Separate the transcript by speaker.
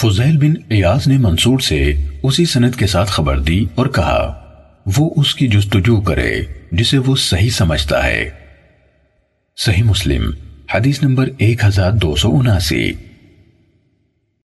Speaker 1: فضیل بن ایاز نے منصور سے اسی سند کے ساتھ خبر دی اور کہا، وہ اس کی جستجو کرے جسے وہ صحیح سمجھتا ہے۔ صحیح مسلم، حدیث نمبر ایک ہزار دو سو اناسی۔